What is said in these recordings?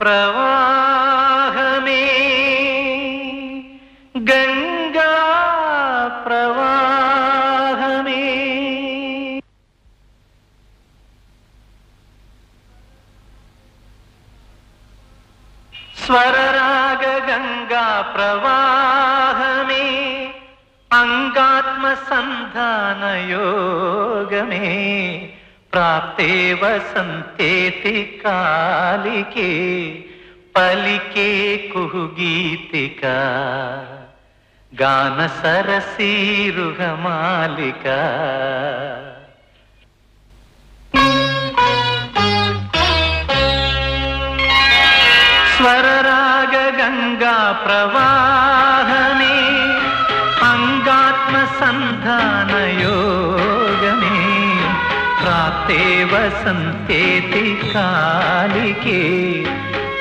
ప్రవాహమే గంగా ప్రవాహమే స్వరరాగ గంగా ప్రవాహమే అంగాత్మ సంధాన యోగమే ప్రాప్తే వసంతేతి కాలికే పలికే కుహుగీతిక గాన సరసీరుగమాలిక స్వరరాగ గంగా ప్రవా ప్రాప్తే వసంతేతి కాలికే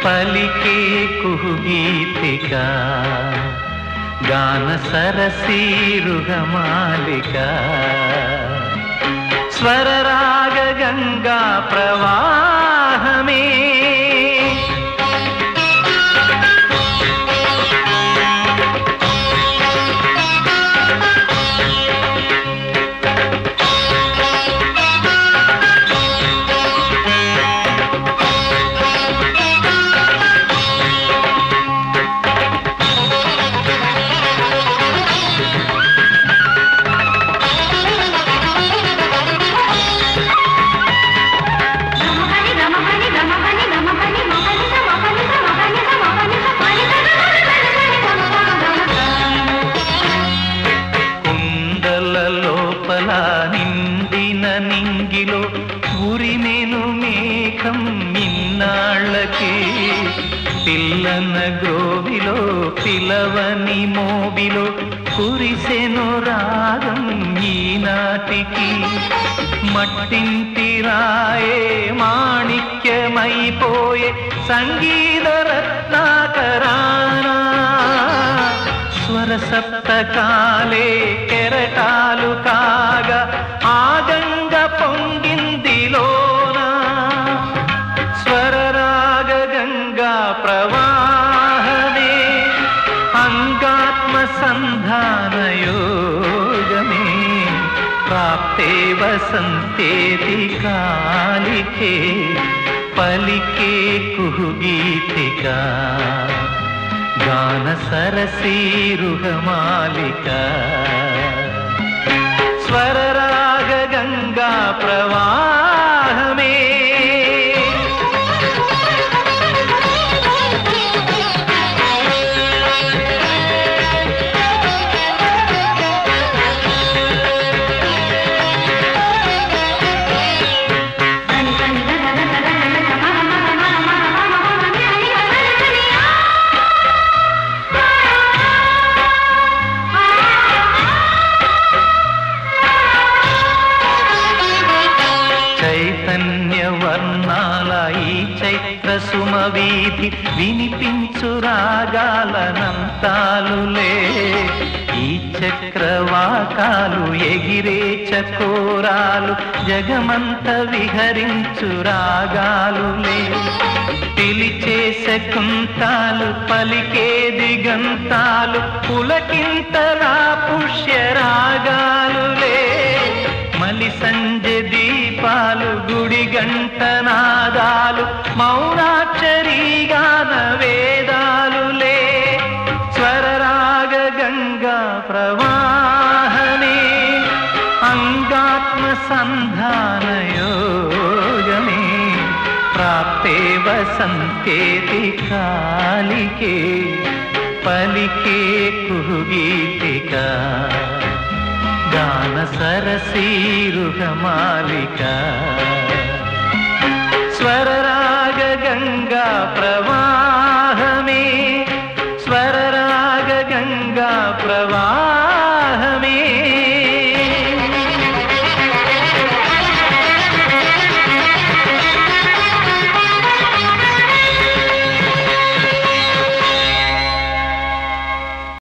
పలికే కుహుగీతిక గాన సరసీరుహమాలిక పిల్లన గ్రోవిలో పిలవని మోబిలో కురిసెను రాగం ఈనాటికి. మట్టింటి రాయే మాణిక్యమైపోయే సంగీత రత్నాకరానా స్వర సప్తకాలే కెరటాలు కా सन्धानयोगमे प्राप्ते वसन्तेति कालिके पलिके कुहुगीतिका। गानसरसीरुहमालिका ఈ చైత్ర సుమవీధి వినిపించు రాగాలనంతాలులే ఈ చక్రవాకాలు ఎగిరే చకోరాలు జగమంత విహరించు రాగాలులే. పిలిచే శకుంతాలు పలికే దిగంతాలు పులకింతలా పుష్య రాగాలులే. మలి సంజ దీపాలు గుడి గంటనా వేదాలు మౌనాక్షరీగాన వేదాలులే. స్వరరాగ గంగా ప్రవాహమే అంగాత్మ సంధాన యోగమే ప్రాప్తే వసంతేతి కాలికే పలికే కుహుగీతిక. గాన సరసీరుగ మాలికా. വരരാഗ ഗംഗാ പ്രവാ